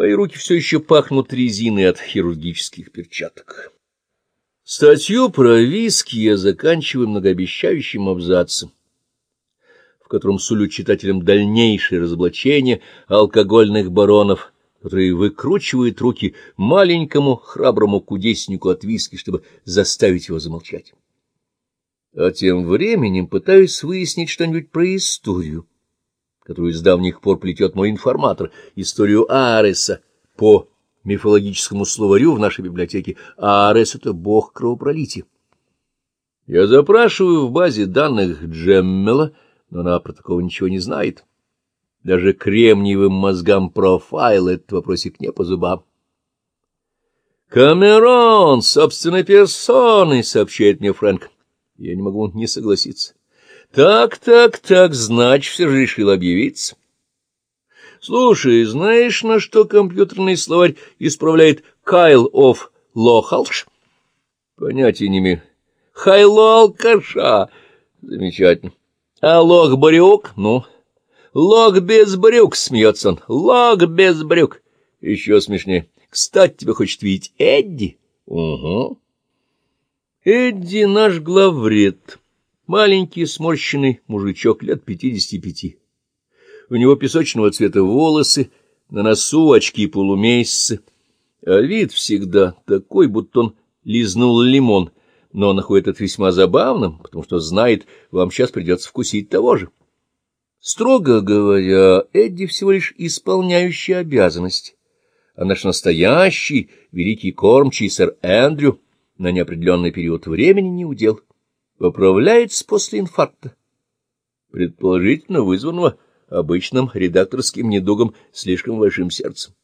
Мои руки все еще пахнут резиной от хирургических перчаток. Статью про виски я заканчиваю многообещающим абзацем, в котором сулю читателям дальнейшее разоблачение алкогольных баронов, которые выкручивают руки маленькому храброму кудеснику от виски, чтобы заставить его замолчать. А тем временем пытаюсь выяснить что-нибудь про историю, которую с давних пор плетет мой информатор, историю Ареса по мифологическому словарю в нашей библиотеке, Арес — это бог кровопролития. Я запрашиваю в базе данных Джеммела, но она про такого ничего не знает. Даже кремниевым мозгам профайла этот вопросик не по зубам. «Камерон, собственной персоной», — сообщает мне Фрэнк. Я не могу не согласиться. «Так, так, так, значит, все же решил объявиться». Слушай, знаешь, на что компьютерный словарь исправляет Кайл оф Лохалш? Понятия не имею. Хайло алкаша. Замечательно. А лох брюк? Ну, лох без брюк, смеется он. Лох без брюк. Еще смешнее. Кстати, тебя хочет видеть Эдди? Угу. Эдди наш главред. Маленький сморщенный мужичок лет пятидесяти пяти. У него песочного цвета волосы, на носу очки полумесяца, а вид всегда такой, будто он лизнул лимон, но он находит это весьма забавным, потому что знает, вам сейчас придется вкусить того же. Строго говоря, Эдди всего лишь исполняющий обязанности, а наш настоящий великий кормчий сэр Эндрю на неопределенный период времени не удел, поправляется после инфаркта, предположительно вызванного обычным редакторским недугом слишком большим сердцем.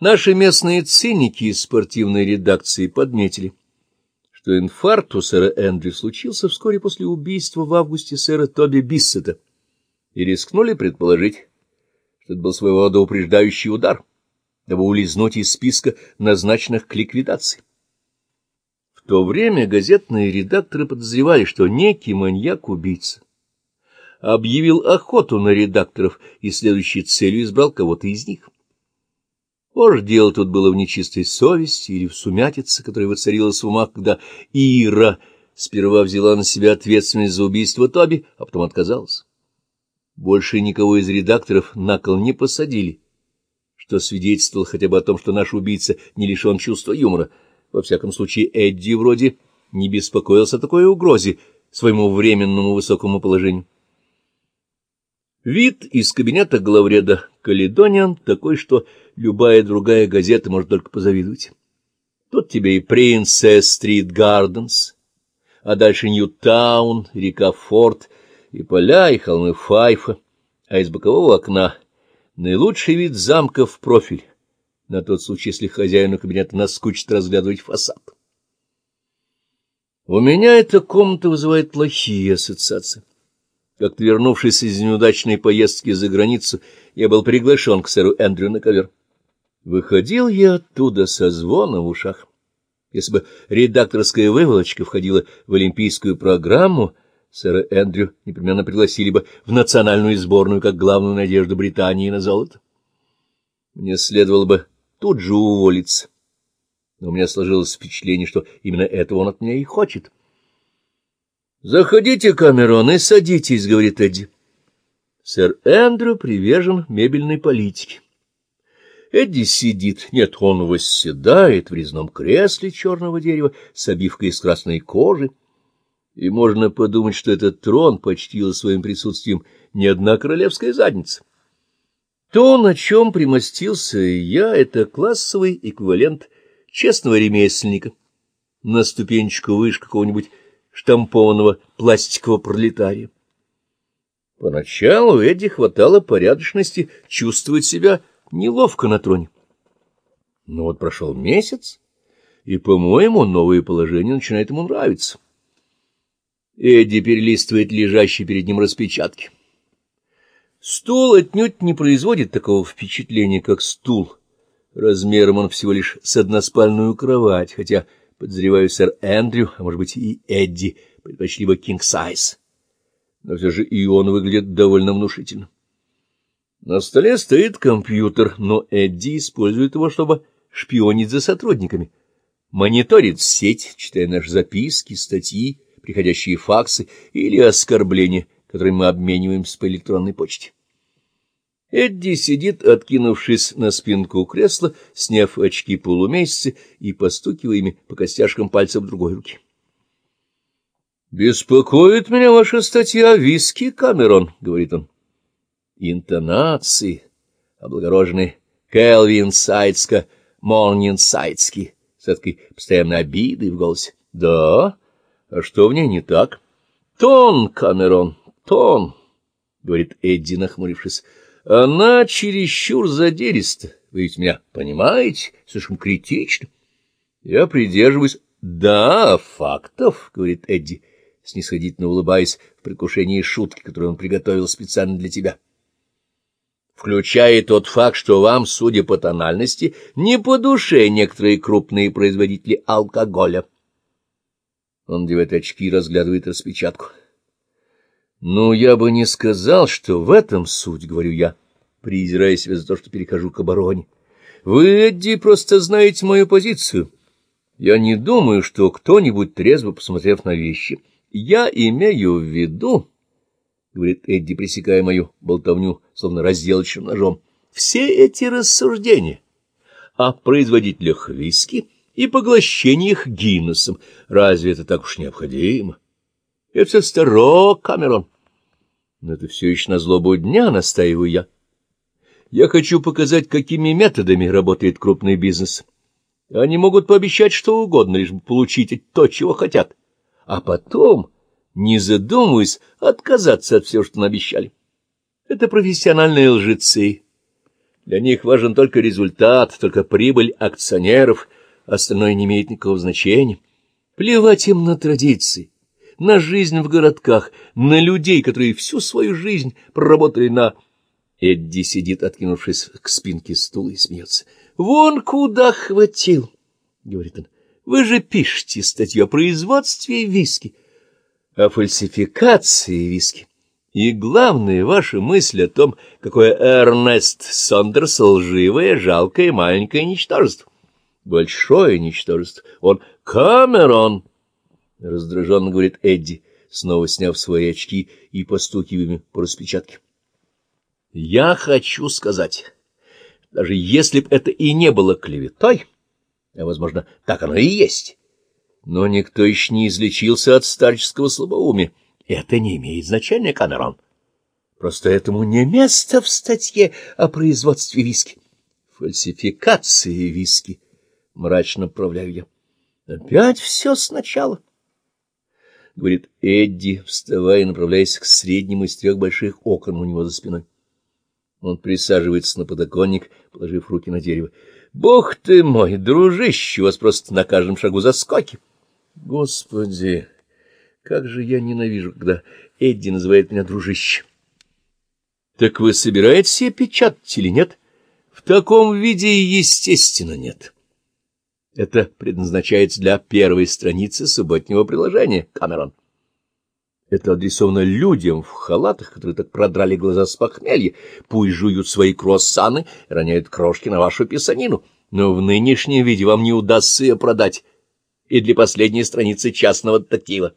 Наши местные циники из спортивной редакции подметили, что инфаркт у сэра Эндрю случился вскоре после убийства в августе сэра Тоби Биссета, и рискнули предположить, что это был своего рода упреждающий удар, дабы улизнуть из списка назначенных к ликвидации. То время газетные редакторы подозревали, что некий маньяк-убийца объявил охоту на редакторов и следующей целью избрал кого-то из них. Может, дело тут было в нечистой совести или в сумятице, которая воцарилась в умах, когда Ира сперва взяла на себя ответственность за убийство Тоби, а потом отказалась. Больше никого из редакторов на кол не посадили, что свидетельствовало хотя бы о том, что наш убийца не лишен чувства юмора. Во всяком случае, Эдди вроде не беспокоился о такой угрозе своему временному высокому положению. Вид из кабинета главреда Каледониан такой, что любая другая газета может только позавидовать. Тут тебе и Принцесс Стрит Гарденс, а дальше Ньютаун, река Форд, и поля, и холмы Файфа, а из бокового окна наилучший вид замка в профиль, на тот случай, если хозяину кабинета наскучит разглядывать фасад. У меня эта комната вызывает плохие ассоциации. Как-то вернувшись из неудачной поездки за границу, я был приглашен к сэру Эндрю на ковер. Выходил я оттуда со звоном в ушах. Если бы редакторская выволочка входила в олимпийскую программу, сэра Эндрю непременно пригласили бы в национальную сборную как главную надежду Британии на золото. Мне следовало бы тут же уволиться. Но у меня сложилось впечатление, что именно этого он от меня и хочет. «Заходите, Камерон, и садитесь», — говорит Эдди. Сэр Эндрю привержен мебельной политике. Эдди сидит, нет, он восседает в резном кресле черного дерева с обивкой из красной кожи, и можно подумать, что этот трон почтила своим присутствием не одна королевская задница. То, на чем примостился я, — это классовый эквивалент честного ремесленника, на ступенечку выше какого-нибудь штампованного пластикового пролетария. Поначалу Эдди хватало порядочности чувствовать себя неловко на троне. Но вот прошел месяц, и, по-моему, новое положение начинает ему нравиться. Эдди перелистывает лежащие перед ним распечатки. Стул отнюдь не производит такого впечатления, как стул. Размером он всего лишь с односпальную кровать, хотя Подозреваю, сэр Эндрю, а может быть и Эдди, предпочли бы кинг-сайз. Но все же и он выглядит довольно внушительно. На столе стоит компьютер, но Эдди использует его, чтобы шпионить за сотрудниками. Мониторит сеть, читая наши записки, статьи, приходящие факсы или оскорбления, которыми мы обмениваемся по электронной почте. Эдди сидит, откинувшись на спинку кресла, сняв очки полумесяца и постукивая ими по костяшкам пальцев другой руки. «Беспокоит меня ваша статья о виске, Камерон», — говорит он интонации, облагороженные Келвин Сайдско, Морнин Сайдски, с этой постоянной обидой в голосе. Да, а что в ней не так? Тон, Камерон, тон, — говорит Эдди, нахмурившись. Она чересчур задериста. Вы ведь меня понимаете? Слишком критично. Я придерживаюсь... Да, фактов, — говорит Эдди, снисходительно улыбаясь в предвкушении шутки, которую он приготовил специально для тебя включая тот факт, что вам, судя по тональности, не по душе некоторые крупные производители алкоголя. Он девает очки и разглядывает распечатку. Ну, я бы не сказал, что в этом суть, говорю я, презирая себя за то, что перехожу к обороне. Вы, Эдди, просто знаете мою позицию. Я не думаю, что кто-нибудь, трезво посмотрев на вещи, я имею в виду... — говорит Эдди, пресекая мою болтовню, словно разделочным ножом. — Все эти рассуждения о производителях виски и поглощениях Гиннесом, разве это так уж необходимо? Это все старо, Камерон. Но это все еще на злобу дня, настаиваю я. Я хочу показать, какими методами работает крупный бизнес. Они могут пообещать что угодно, лишь бы получить то, чего хотят. А потом не задумываясь, отказаться от всего, что наобещали. Это профессиональные лжецы. Для них важен только результат, только прибыль акционеров, остальное не имеет никакого значения. Плевать им на традиции, на жизнь в городках, на людей, которые всю свою жизнь проработали на... Эдди сидит, откинувшись к спинке стула, и смеется. — Вон куда хватил, — говорит он. — Вы же пишете статью о производстве виски о фальсификации виски. И главное, ваша мысль о том, какое Эрнест Сондерс лживое, жалкое маленькое ничтожество. Большое ничтожество. Он Камерон, — раздраженно говорит Эдди, снова сняв свои очки и постукивая по распечатке. Я хочу сказать, даже если б это и не было клеветой, а, возможно, так оно и есть, но никто еще не излечился от старческого слабоумия. Это не имеет значения, Камерон. Просто этому не место в статье о производстве виски. Фальсификации виски, — мрачно правляю я. Опять все сначала. — говорит Эдди, вставая и направляясь к среднему из трех больших окон у него за спиной. Он присаживается на подоконник, положив руки на дерево. — Бог ты мой, дружище, у вас просто на каждом шагу заскоки. — Господи, как же я ненавижу, когда Эдди называет меня дружище. Так вы собираетесь печатать или нет? В таком виде, естественно, нет. Это предназначается для первой страницы субботнего приложения, Камерон. Это адресовано людям в халатах, которые так продрали глаза с похмелья, пусть жуют свои круассаны роняют крошки на вашу писанину, но в нынешнем виде вам не удастся ее продать и для последней страницы частного детектива.